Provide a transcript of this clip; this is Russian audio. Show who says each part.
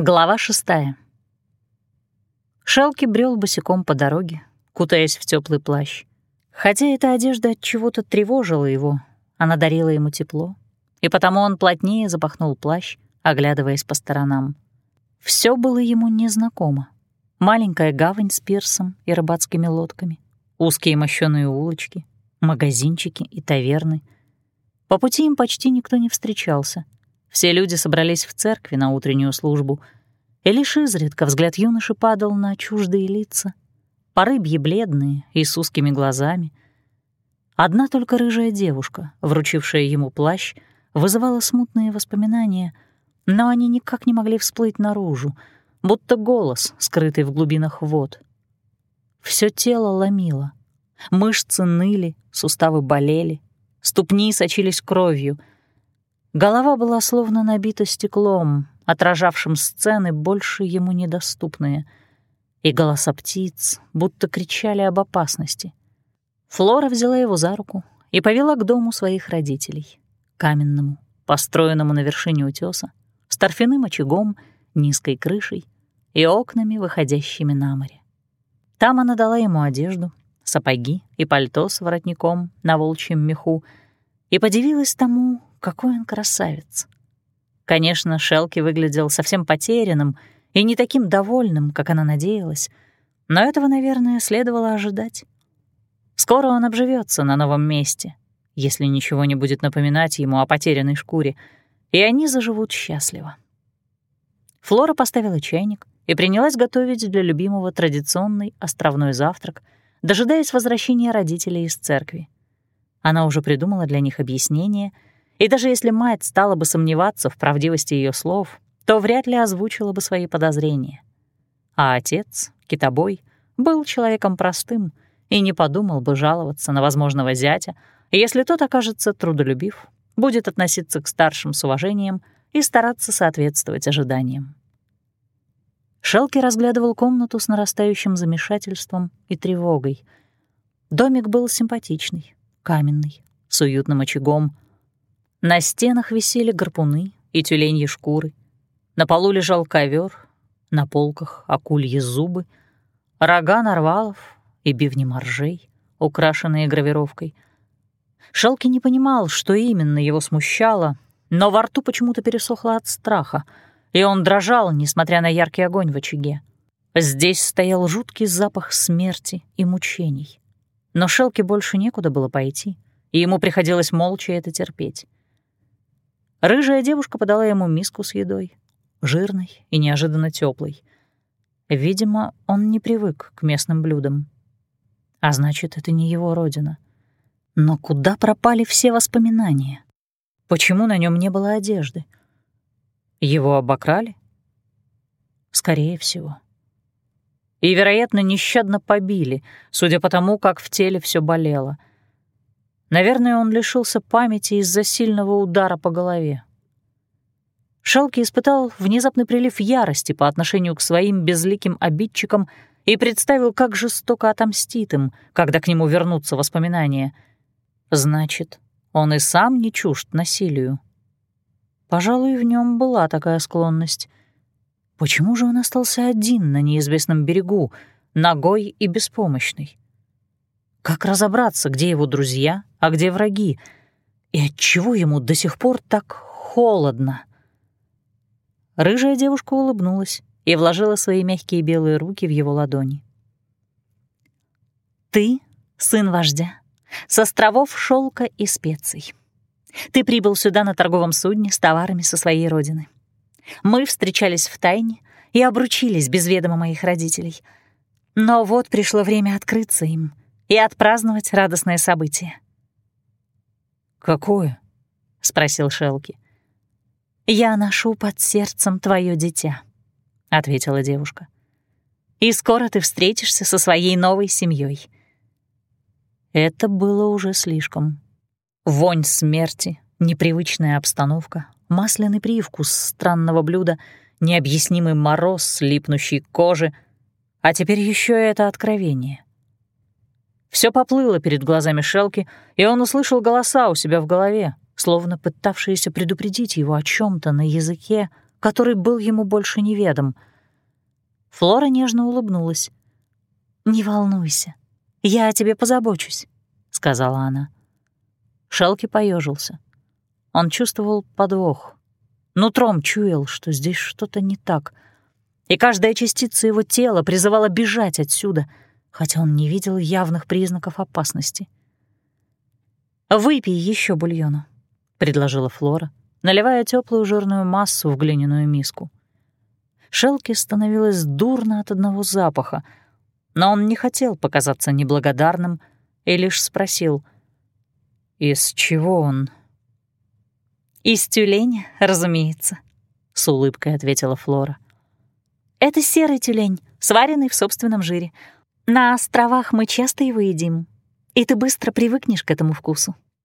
Speaker 1: Глава шестая. Шелки брел босиком по дороге, кутаясь в теплый плащ. Хотя эта одежда от чего-то тревожила его, она дарила ему тепло, и потому он плотнее запахнул плащ, оглядываясь по сторонам. Все было ему незнакомо. Маленькая гавань с пирсом и рыбацкими лодками, узкие мощёные улочки, магазинчики и таверны. По пути им почти никто не встречался — все люди собрались в церкви на утреннюю службу, и лишь изредка взгляд юноши падал на чуждые лица, по рыбье бледные и с узкими глазами. Одна только рыжая девушка, вручившая ему плащ, вызывала смутные воспоминания, но они никак не могли всплыть наружу, будто голос, скрытый в глубинах вод. Все тело ломило, мышцы ныли, суставы болели, ступни сочились кровью — Голова была словно набита стеклом, отражавшим сцены, больше ему недоступные, и голоса птиц будто кричали об опасности. Флора взяла его за руку и повела к дому своих родителей, каменному, построенному на вершине утеса, с торфяным очагом, низкой крышей и окнами, выходящими на море. Там она дала ему одежду, сапоги и пальто с воротником на волчьем меху и подивилась тому, какой он красавец. Конечно, Шелки выглядел совсем потерянным и не таким довольным, как она надеялась, но этого, наверное, следовало ожидать. Скоро он обживется на новом месте, если ничего не будет напоминать ему о потерянной шкуре, и они заживут счастливо. Флора поставила чайник и принялась готовить для любимого традиционный островной завтрак, дожидаясь возвращения родителей из церкви. Она уже придумала для них объяснение — и даже если мать стала бы сомневаться в правдивости ее слов, то вряд ли озвучила бы свои подозрения. А отец, китобой, был человеком простым и не подумал бы жаловаться на возможного зятя, если тот окажется трудолюбив, будет относиться к старшим с уважением и стараться соответствовать ожиданиям. Шелки разглядывал комнату с нарастающим замешательством и тревогой. Домик был симпатичный, каменный, с уютным очагом — на стенах висели гарпуны и тюленьи шкуры. На полу лежал ковер, на полках акульи зубы, рога нарвалов и бивни моржей, украшенные гравировкой. Шелки не понимал, что именно его смущало, но во рту почему-то пересохло от страха, и он дрожал, несмотря на яркий огонь в очаге. Здесь стоял жуткий запах смерти и мучений. Но Шелке больше некуда было пойти, и ему приходилось молча это терпеть. Рыжая девушка подала ему миску с едой, жирной и неожиданно теплой. Видимо, он не привык к местным блюдам. А значит, это не его родина. Но куда пропали все воспоминания? Почему на нем не было одежды? Его обокрали? Скорее всего. И, вероятно, нещадно побили, судя по тому, как в теле все болело — Наверное, он лишился памяти из-за сильного удара по голове. Шелки испытал внезапный прилив ярости по отношению к своим безликим обидчикам и представил, как жестоко отомстит им, когда к нему вернутся воспоминания. Значит, он и сам не чужд насилию. Пожалуй, в нем была такая склонность. Почему же он остался один на неизвестном берегу, ногой и беспомощный? Как разобраться, где его друзья, а где враги? И отчего ему до сих пор так холодно? Рыжая девушка улыбнулась и вложила свои мягкие белые руки в его ладони. «Ты — сын вождя, с островов шелка и специй. Ты прибыл сюда на торговом судне с товарами со своей родины. Мы встречались в тайне и обручились без ведома моих родителей. Но вот пришло время открыться им и отпраздновать радостное событие.
Speaker 2: «Какое?» — спросил Шелки.
Speaker 1: «Я ношу под сердцем твое дитя», — ответила девушка. «И скоро ты встретишься со своей новой семьей. Это было уже слишком. Вонь смерти, непривычная обстановка, масляный привкус странного блюда, необъяснимый мороз, липнущий к коже, а теперь еще это откровение. Все поплыло перед глазами Шелки, и он услышал голоса у себя в голове, словно пытавшиеся предупредить его о чем то на языке, который был ему больше неведом. Флора нежно улыбнулась. «Не волнуйся, я о тебе позабочусь», — сказала она. Шелки поежился. Он чувствовал подвох. Нутром чуял, что здесь что-то не так. И каждая частица его тела призывала бежать отсюда, хотя он не видел явных признаков опасности. «Выпей еще бульона», — предложила Флора, наливая теплую жирную массу в глиняную миску. Шелке становилось дурно от одного запаха, но он не хотел показаться неблагодарным и лишь спросил, «Из чего он?» «Из тюленя, разумеется», — с улыбкой ответила Флора. «Это серый тюлень, сваренный в собственном жире. На островах мы часто его едим, и ты быстро привыкнешь к этому вкусу».